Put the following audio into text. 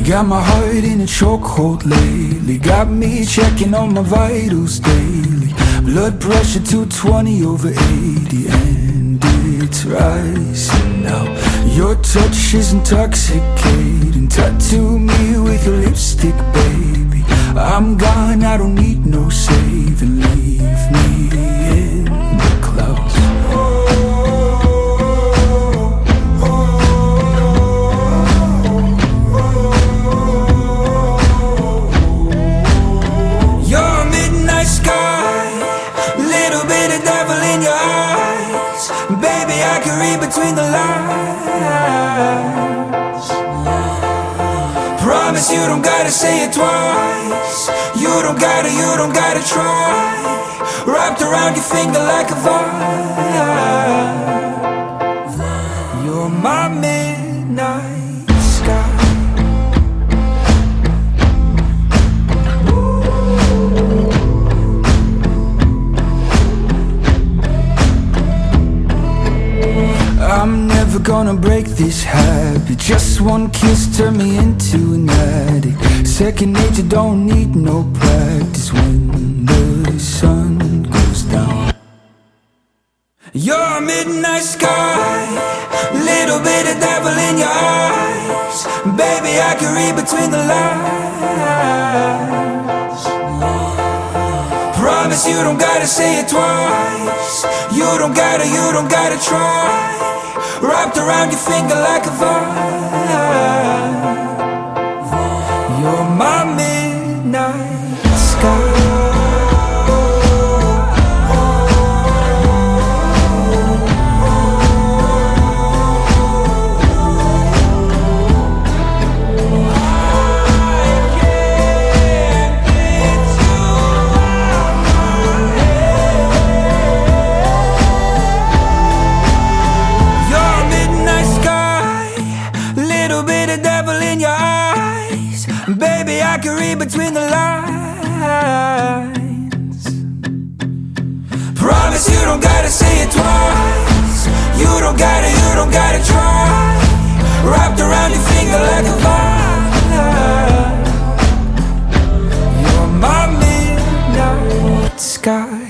got my heart in a chokehold lately. Got me checking on my vitals daily. Blood pressure 220 over 80 And it's rising now. Your touch is intoxicating. Tattoo me with your lipstick, baby. I'm gone, I don't need no saving between the lines. Promise you don't gotta say it twice. You don't gotta, you don't gotta try. Wrapped around your finger like a vine. You're my midnight never gonna break this habit. Just one kiss turned me into an addict. Second nature don't need no practice. When the sun goes down. You're a midnight sky. Little bit of devil in your eyes. Baby, I can read between the lines. Promise you don't gotta say it twice. You don't gotta, you don't gotta try Wrapped around your finger like a vine can read between the lines. Promise you don't gotta say it twice. You don't gotta, you don't gotta try. Wrapped around your finger like a vine. You're my midnight sky.